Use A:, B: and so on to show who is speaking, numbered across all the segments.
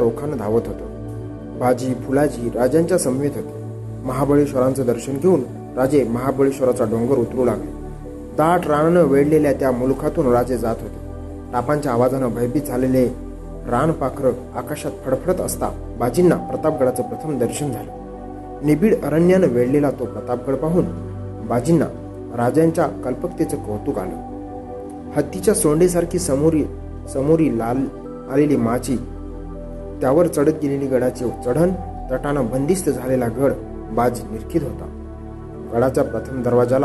A: روخان دھا باجی فلاجی راجا سمیت ہوتی مہابیشورانچ درشن گو مہاشن ڈوگر داٹ رن ویڑھاتے ہوتے آواز رن پاکر آکشت فڈفڑتا چھ درشن پہ کوت سونڈے سارے سموری سموری لال آپ چڑھ گینے گڑا چی چڑھ تٹان بندیست گڑھ بازیت ہوتا گڑا دروازہ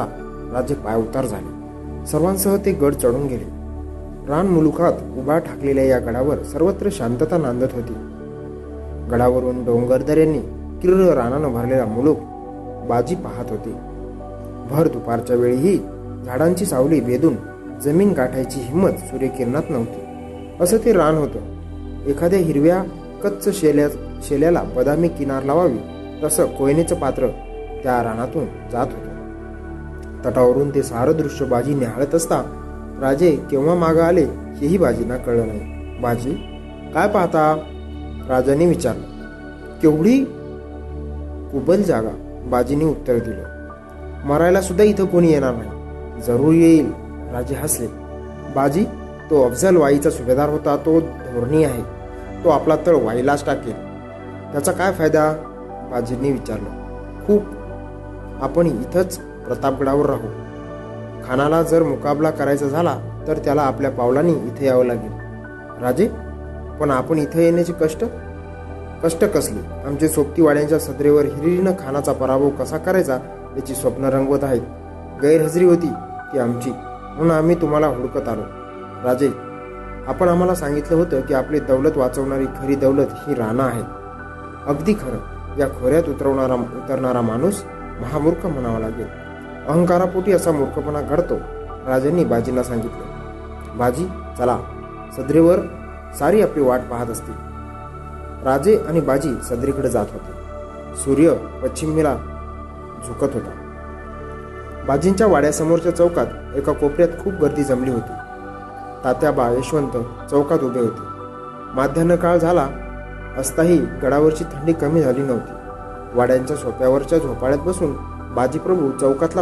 A: سروانس گڑھ چڑھ گئے رن ملوات سرتا ہوتی گڑا ڈوگردری دھی ہی بھدی گاٹا ہورکر نوتی اسے رن ہوتے ہچ شیل بدامی کنار لو تص کو چاتر جات ہوتا تٹا سار دش بجی نا راج کے مگ آجیان کل نہیں باجی کا پہتا راج نے ویچار کےوڑی کبل جاگا باجی نے اتر دل مراحلس کوئی راجی ہسل باجی تو افضل وائی چار ہوتا تو دورنی ہے تو اپنا تر وائی لکے تک فائدہ بجی نے خوب اپنی اترپڑا رہو سدرے پہ کرا چاہتا یہ آم کی ہڑکت آج اپنے ستھی دولت وچواری خرید ہر ران ہے اگدی خراب محمر لگے اہاراپوٹیپنا گڑت چلا سدریوری اپنی سدری کڑھے پچھمے سمواج چوکات گردی جملی ہوتی تشوت چوکات مدیا گڑا ٹھنڈی کمی ہوتی وسنگ باجی چوکات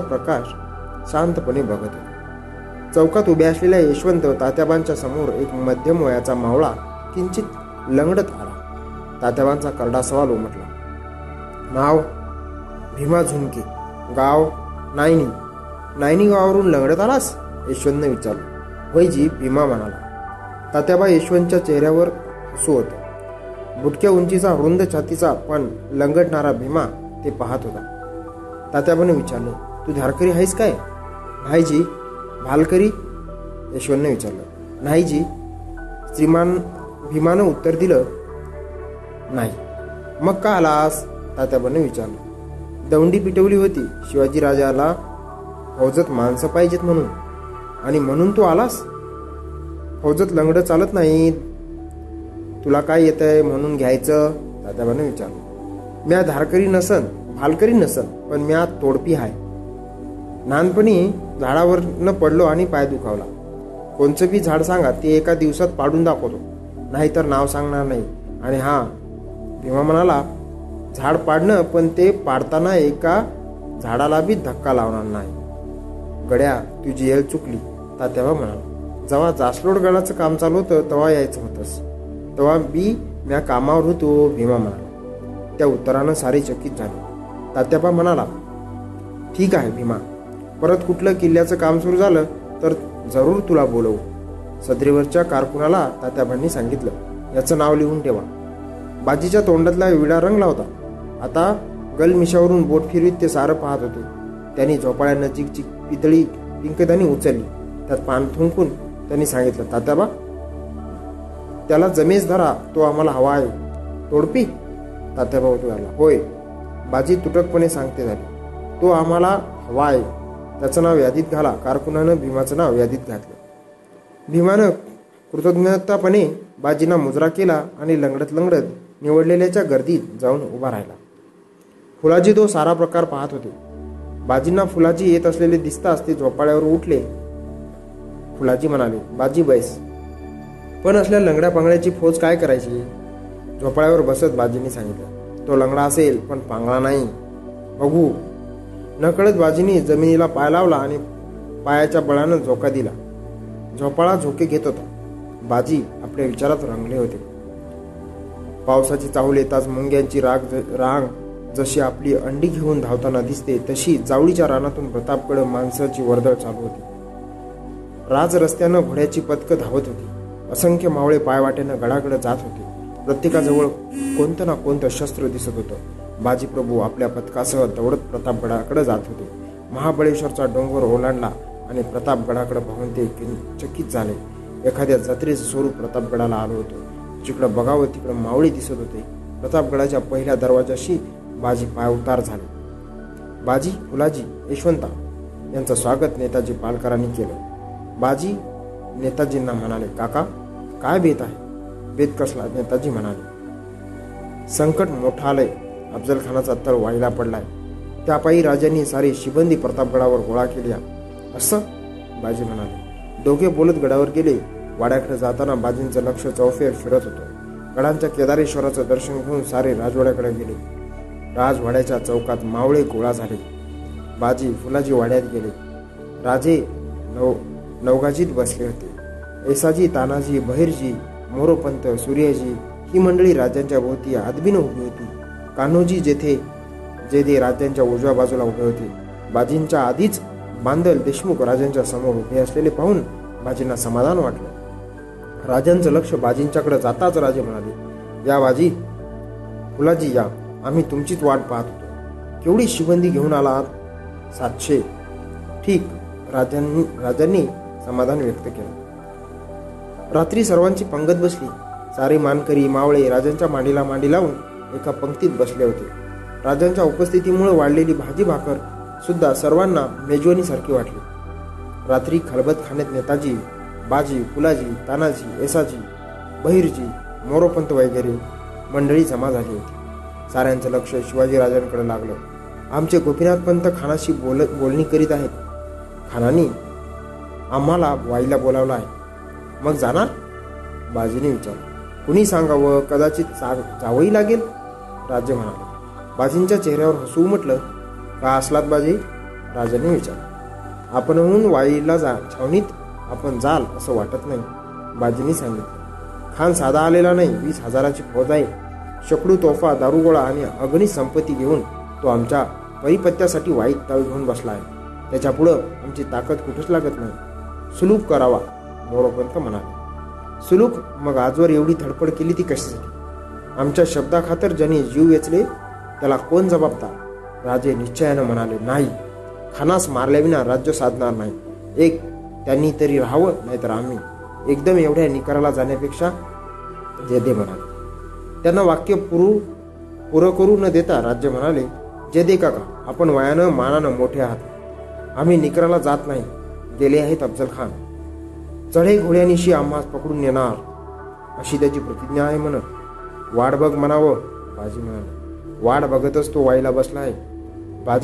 A: شانت بگتا چوکات یشوت تاتیابان سمو ایک مدم و لگڑت آ کرڈا سوال گاینی گاؤں لگڑت آشوت نے وئی جیما منا تب یشوت چہرہ سوت بٹکی کا لگ رہارا بھیما پاتا تاتا بنچارکریس کاشوریم بھی مگر کا آس تایاب دونڈی پیٹولی ہوتی شیوی راجا فوجت مانس پہ آس فوجت لگڑ چلت نہیں تے گا بنچار میں دھارکری نسن حال کری نسل پن می آ توڑپی ہے لانپنی جڑا وار پڑلوکھا کون سے بھی ساتھ دن پڑھا داخو نہیںتر نا سر نہیں ہاں بھیڑ پڑنا پن پڑتا دکا لڑیا تھیل چکلی تو وہاں جاسلو گا کام چالو ہوتا بی می کام ہو تو ساری چکیت تاتیاب منا ٹھیک ہے بھیما پرو تا بولو سدریور کارکونا تاتیاب سو لوڈات کا وڑا رنگ لوگ گلمیشاور بوٹ فیریت سارے پات ہوتے جھوپا نزی پیتھی پنکدانی اچھا پان تھے سر تبا جمیز دا تو آم توڑپی تاتیاب ہوئے بجی تٹک پنے سکتے جی تو آم نو ویادی گا بھیت بھی کتنا بجینا مجرا کے لگڑت لگڑت گردی جاؤن ابا رہی تو سارا پرکار پات ہوتے بجینا فولا جیت دستاسیا فلاجی منالی بجی بےس پن اس لگڑا پنگیا پوج کاور بس بجی نے سیکھا تو لگڑا پن پانگڑا نہیں بہو نکڑت باجی نے جمنیلا پا لیا بڑا جھوکا دھوکے گیت ہوتا باجی اپنے رنگلی ہوتے پوسٹ چاول میگ رانگ جی اپنی اڈی گھیون دھاوتا دستے تشڑی رانات پرتاپگڑ مانس کی وردڑ چالو ہوتی رات رسیا کی پتک دھاوت ہوتی اسنکھ موڑے پائوٹے گڑا گڑ جات ہوتی پرتک جب کونت نہ کون تو شروع دس بجی پربو اپنے پتکاس دورت گڑا کھات ہوتے مہابیشور ڈوںگور اولاڈ لتاپگڑا کڑ بہنتے جترے آکڑ بگاو تک موڑی دس ہوتی پرتاپگڑا پہ دروجہ شی بجی پاؤتارجی یشوتا یاگت نیتا باجی نیتاجی منال کا گڑارے شرا چھوٹ سارے گی وڈیا چوکات موڑ گولا فلاجی وڈیات گیلے بس کے مو پت سوریا میری ہوتی کا سماد راجنچ لکی جاتا چی میلاجی یا آپ تم پاتی شیبندی گیون آ سات سماد ویت کے راتری سروان پنگت بسلی سارے مانکری موڑی راجہ مانڈیلا مانڈی لوگ پنکتی بس راجن اُپستیم واڑی باجی بھاس سروان میجوانی سارکی واٹلی راتری خلبت خان نیتاجی باجی فلاجی تاناجی یس بہرجی مور پنت وغیرہ منڈی جماعت سا لک شیوی راج لگ لے گوپینااتھ پنت خانہ بول بولنی کریت خانہ آم لولا ہے مجھ بجی نے کنی سداچ لگے بازی چہرہ ہسو مٹل کا حسل بجے اپن وائی چھاؤنیت اپن جا بجی نے سنگل خان سادہ آس ہزار فوت آئی شکڑ توفا داروگوڑا اگنی سمپتی گیون تو آمپت بسلا ہے تاکہ کٹ لگت نہیں سلوپ کراو سلوک مگر آجور ایون دھڑپڑی تھی کشی آمک شبدا خاتر جی جیو ویچے کو نکار جانے پیشہ جے دے منا واک ن دے منا جے دے کا منا موٹے آمھی نکرا جات نہیں گیلے افزل خان چڑ گوڑیاں پکڑا تو وائی آماور پا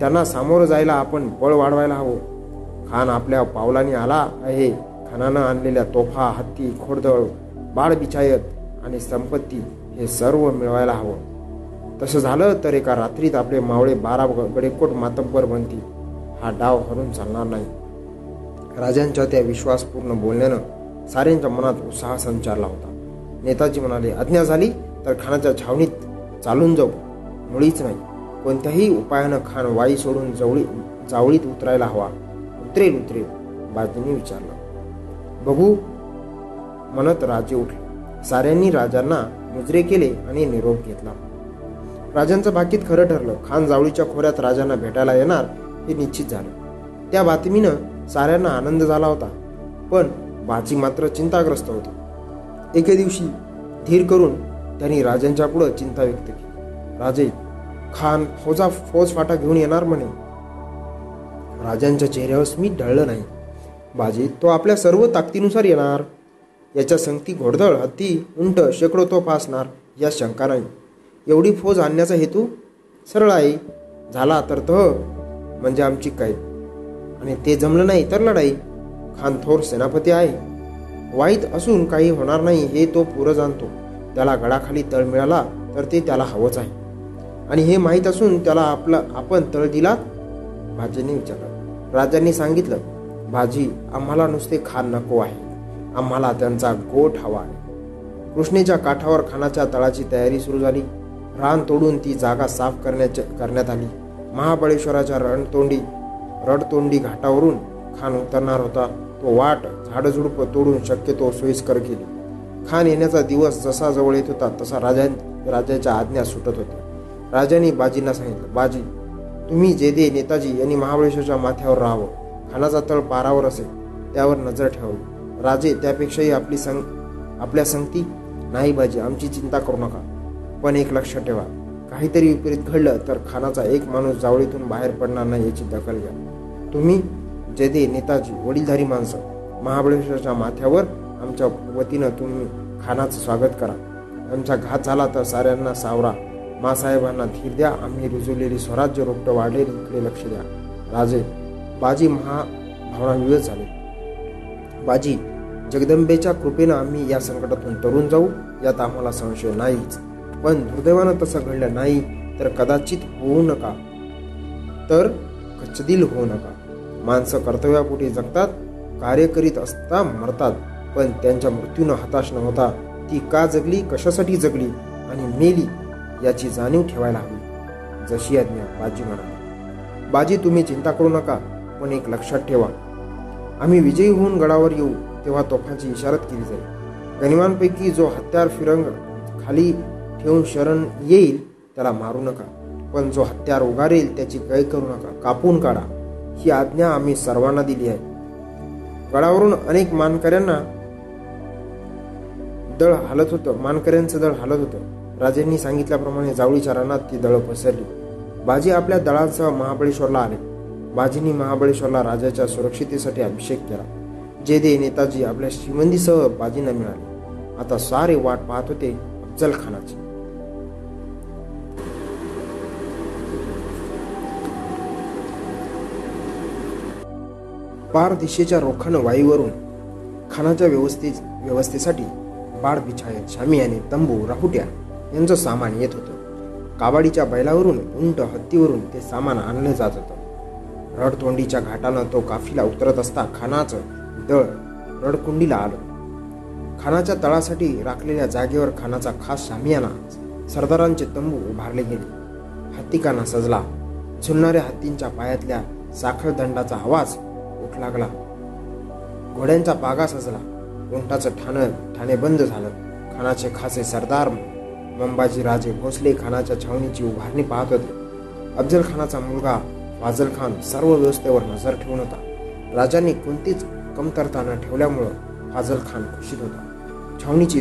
A: وڑا سمو جائے اپنے بڑھوائیں ہو خان پاؤلا کھانا آفا ہاتھی خوڑدڑ بڑ بچا سنپتی سرو میل تسلاتے موڑے بارہ گڑکوٹ ماتبر بنتی ہا ڈا ہر چلنا نہیں راج پور بولنے سا منات سنچار ہوتا نیتاجی منالی اجن تو خاندان چھاونی چالیچ نہیں کون وائی سوڑی جاڑی اترا ہا اترے بجے بگو منت راج ساجنا مجرے کے لیے گیلا چھ د چکت کیٹا گنج ڈال تو سر تاکتی نار یہ سنگتی گوڑ ہتی اُنٹ شیکو تو شنکا نہیں فوج آتو سرلا کئے لڑائی سیلاپتی تر ملا ہوت نے سمجھی آکو ہے آم گوٹ ہوا کٹاور کھانا تلاشی تیاری سروس ران توڑا سف کرشا رن تو رن تو گاٹا خان اترنا ہوتا توڑ توڑ شکت سوئیسکر گیلی خان یہ تصای آجت ہوتی راجانی بجی سم جے دے نیتاجی مہابیشور معتیا خانچہ تل پارا نظر ہی اپنی سنگ اپنگتی باجی آم کی چنتا کرو نکا پہتریت گڑھا ایک منوس جاویت باہر پڑنا نہیں یہ دخل گیا تمہیں جی دے نیتاجی وڈیل منسو مہا برتیا آتی آورا مع صحیح دیا روز لیے روپے لیا راجے بازی مہا بھاؤ باجی جگدی نیسٹات آما سائ دس گڑھ نہیں تونتا کرو نکا پہ ایک لوگ گڑا توفایت گنمان پی جی ہتھیار فی خالی شر مارکا پن جو سروس گڑھ مانک دل مانک دل ہوا سمڑی چارات پسر اپنے دلانس مہابلیشور آجیو نے مہابر سرکشتے شیمندی سہجی آتا سارے افزل خان سے پار دش روکھا ویوستان تمبو ری ہوٹ ہتھیور رڑت گاٹان دل خان ترکھل جاگے خان کا خاص شامیاں سردار تبوار گیان سجلا چلنا ہتھیل ساخر دوج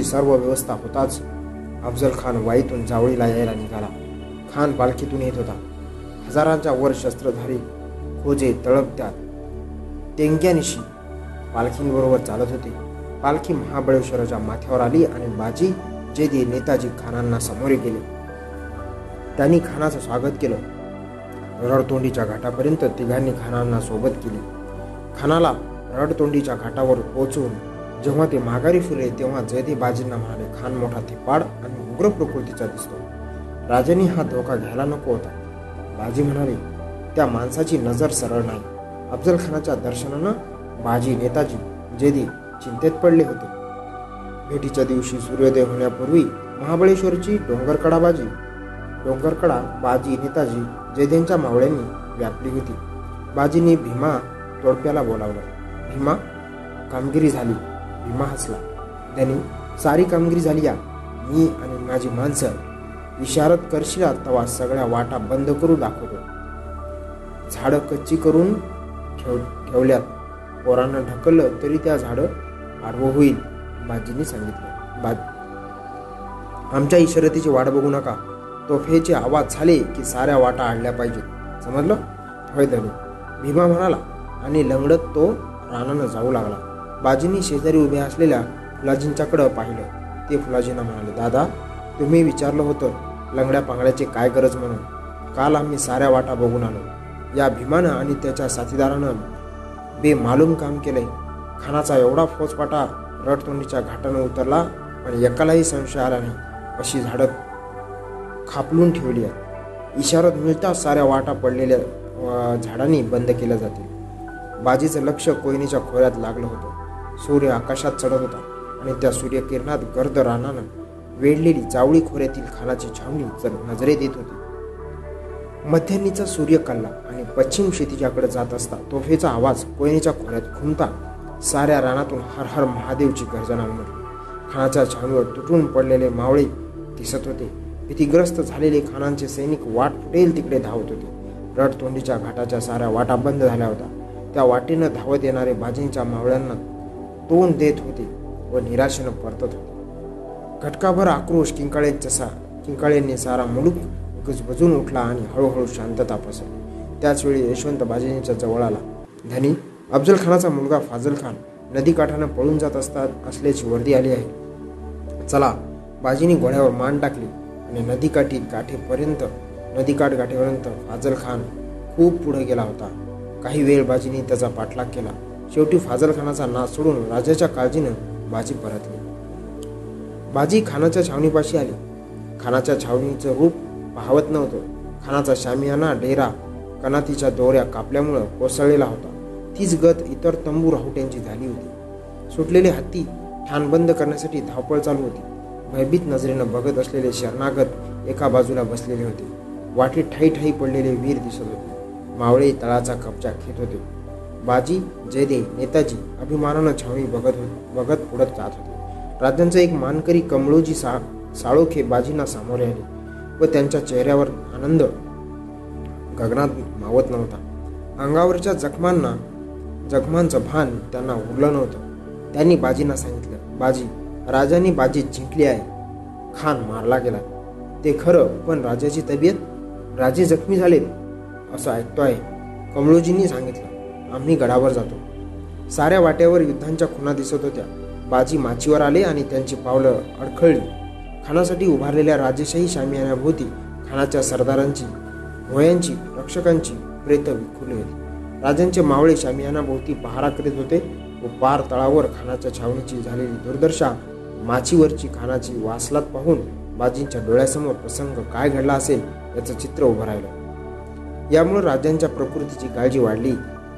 A: سرو ویوستھا ہوتا خان پالکیت ہزار داری خوجے تڑپت چل مہاشن آجی جیتی سموی گیلی رڑتوڈی تھی خان رڑتوڈی پوچھنے جی مہگاری فرلی جیتی خان موٹا تھے راجی ہا دھوکا نکوس نظر سر نہیں افزل خان درشنا چڑھتے مہابر کڑا ڈوگر ہسلا ساری کامگیریجی منسلک کرشیلا سگا وٹا بند کرو دچی کر پوران ڈھکل تریڈ آڑب ہوئی باجی نے سنگل آمیا اشارتی واٹ بگو نا توفی آٹا آئی لو بھمبا منالی لگڑ تو رانا جاؤ لگا بجی شیزاری ابھی آجی پہ فلاجی نا تمہیں ہوگڑ پہنگا چی گرج من کام سارا بگن آلو یا بھیمان ساتھیدار بے معلوم کام کے لیے کھانا ایونا فوج پٹا رڈتوں ہی سلا نہیں ابھی خاپل اشارہ ملتا سارا واٹا پڑھا ضران بند کے بجی چھک کوئنی خوات سورکات چڑھ ہوتا اور سوریا کنات گرد ران ویڑ چاوڑی خوراً خان کی چھاول نجرے دے ہوتی مدنی سوری کل پشتی ہوتے رڈتوڈی سارا بند ہوتا تو گٹک بھر آکر کس کنکا سارا ملک بجن ہر ہر شانت پسلے یشوت بجی جا افزل خانگ فاضل خان ندی کاٹان پڑھن جاتی ہے فاضل خان خوب پڑھے گی ویل بجی نے پٹلاگ کے شوٹی فاضل خان کا ناچ سوڑ کا باجی پرتلی باجی خان چھاپی آنا چیونی چوپ شام ڈیرا کنا تیور کاپل کوسل ہوتا تھی تمبو رہٹین ہاتھی بند کرتی محبت نظرے بگت شرناگت بازو بس ٹھائی پڑے ویری ہوتے موڑی تکجا خت ہوتے باجی جیدے نیتا بگت بگت ہوا ایک مانکری کملو جی سا سڑوکھے باجی سامو لے لیے آنند گگنچنا ارل ناجی سی بازی جنکلی ہے خان مار پنجی طبیعت راجی زخمی اسکتوائ کملوجی سامنے گڑا جاتا سارے وٹیا ختم بجی مچیور آن کی پاؤل اڑکھلی خان سی ابار شامی چھاونی چلانے پہ ڈویا سمو کاڑی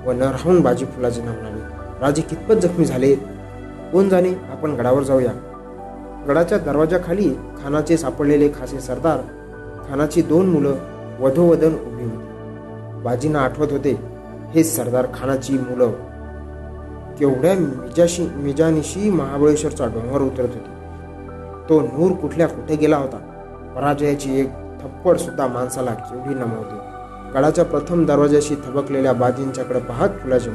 A: و نا بجی فلاجی نام آجی کتپت زخمی کو گڑھیا گڑا دروازہ ایک تھپڑا منسا لموتی کڑا چار دروازہ تھبک لڑ بہت فلاج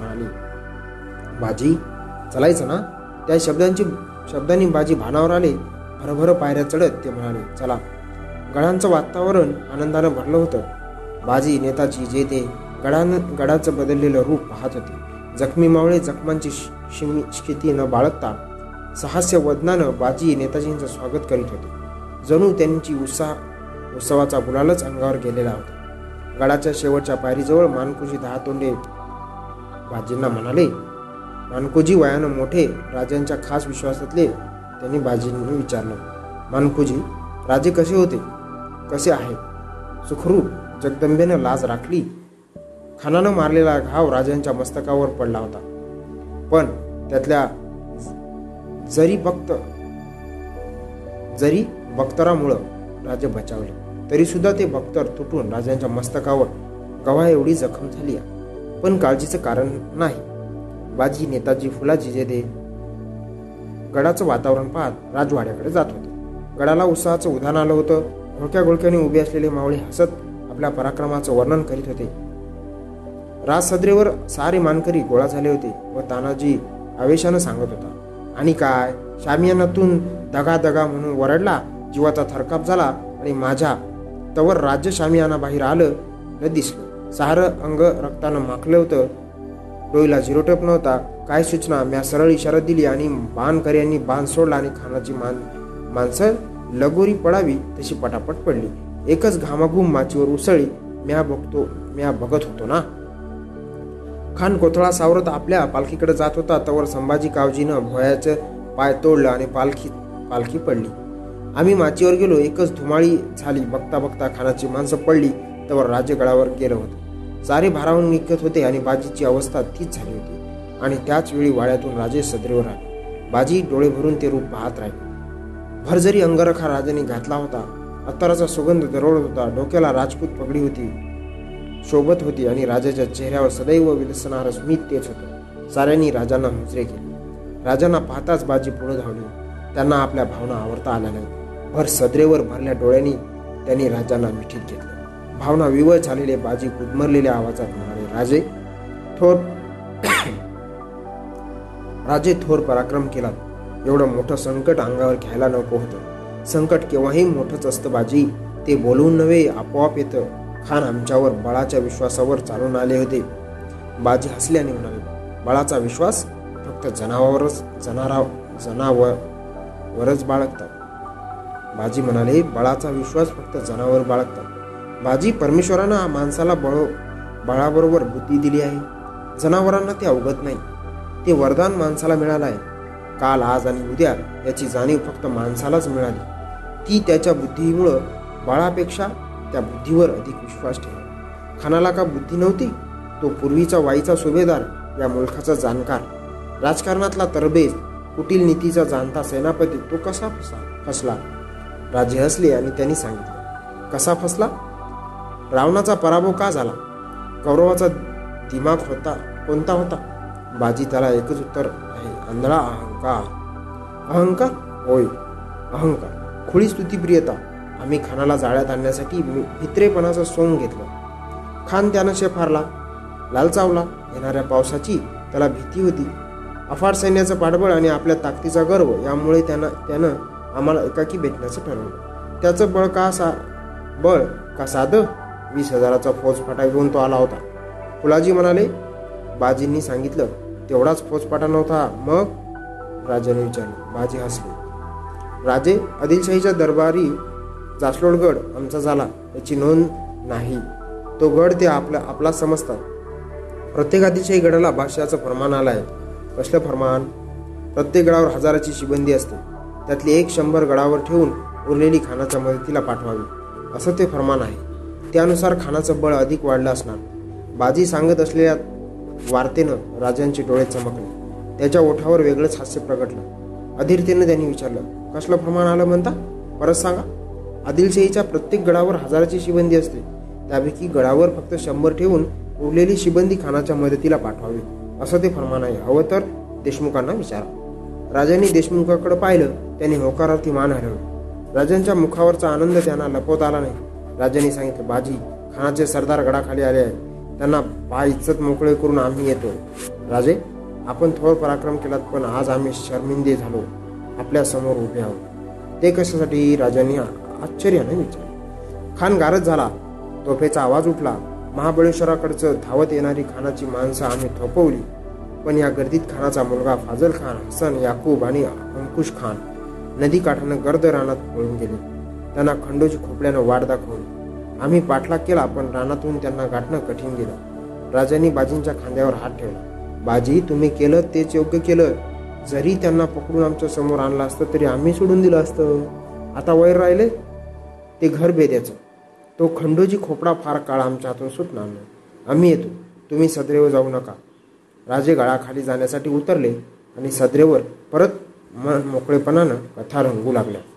A: چلا چا شبدی شبدی بجی بھانا چڑھتے چلا گڑا ساہی ودناجیولا گیل گڑا شیوٹر پائری جاکی دہی مانکوجی ویا نوٹے خاص وشت بازی مانکوجی کشے ہوتے کسے جگدے لکھ لی مار گھاؤں مستقبل پڑھا ہوتا پن بخت بخترا راج بچاؤ تریسا بختر تٹون راجن مستقبل گواہی زخم چلی پن کا بجی نیتا جیجے دے گڑ واتاور گڑا اپنے پاکرم کرتے راج سدرے گولا ہوتے و تانا جی آ سکت ہوتا شام تگا دگا مرڈلا جیوا تھا تھرکاپلا شام باہر آگ رکتا ہو روئی جی روٹپ نوتا سوچنا میاں سر بان کران سوڈلہ لگوری پڑا تھی پٹاپ پڑی ایکچ گھام مچیور اسلی میا بگو میا بگت ہو خان کوت ساورت اپنے پالکی کڑ جاتا تو بویا پی توڑی پالکی پڑھی مچیور گیلو ایکچم بگتا بکتا خان کی مانس پڑلی تو گڑا گیل ہو سارے بارہ نکت ہوتے بجی کی اوستھا تیزی وڑیات سدرے پر آجی ڈوڑے بھر روپ پہ جی اگرخا راج نے گات لتا اترا چار سوگ دروڑ ہوتا ڈوکیا راجپوت پکڑی ہوتی شوبت ہوتی سدسنار ہو سیانہ نجرے کے پتا پورے دھا لی آور نہیں بھر سدرے بھرا ڈوڑی راجا میٹھی کے لیے بڑا چلنا آتے باجی ہسلی بڑا فر جنا جنا بڑا فتح جناور باڑتا بازی پرمیشوران بڑوں با برابر بھائی دے اوگت نہیں وردان منصوبہ کا بڑا پیشہ ادھک وشوس کا بدھ نو پویچا وائی سوبے دار مانک راجکات کٹھیل نیتی سی نپتی تو کس فسلا راجے ہسلی سا فسلا رونا پریبو کا جایات سونگ خان شفاراؤلا پوسانی ہوتی افاڑ سنیا چھ پاٹبی کا گرو یا ایک بےچنا چھ بڑ کا سا بڑ کا ساتھ ویس ہزار کا فوج فٹا گیون تو آتا فلاجی منالی باجی سوڑا فوج فاٹا نوتا مجن لے ہسل آدل شاہ درباری جاسلو گڑھ آمتا نوند نہیں تو گڑ سمجھتا پرتک آدل شاہ گڑش فرمان آل فرمان پرتک گڑا ہزار کی شیبندی ایک شنبر گڑا برلنی خانہ مدتی لٹھو اسے فرمان ہے بڑ ادھک واڑس بازی سلطے چمک لگی سا آدل شاہ گڑا ہزار گڑا فتح شمبر شیبندی خان مدتی سے پہ فرمانے ہو تو دیشمک پہ ہوا مخاور آنند لپوت آپ کو سردار گڑا خالی کرا پھر آشچر خان گارج اٹھا مہابیشا کڑ دھاوت خانس تھوپولی پنیا گردیت خان کا ملگا فاضل خان ہسن یاقوب اور امکش خان ندی کاٹان گرد رانت پڑھنے گیل خنڈوجی کھوپڑ دام پاٹلا کے گاٹھ کٹ گیل راجانی بجی خاندیا پر ہاتھ بجی تمہیں یوگی کے لکڑ آتا تری آمھی سوڈن دل آتا ویر ری گھر بے دیا چھ کنڈوجی کھوپڑا فار کام سٹنا آمھی یت تمہیں سدرے جاؤں نکا راج گاڑا خالی جانا اتر سدرے پرت موکےپنا کتھا رنگ لگا